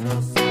Carlos.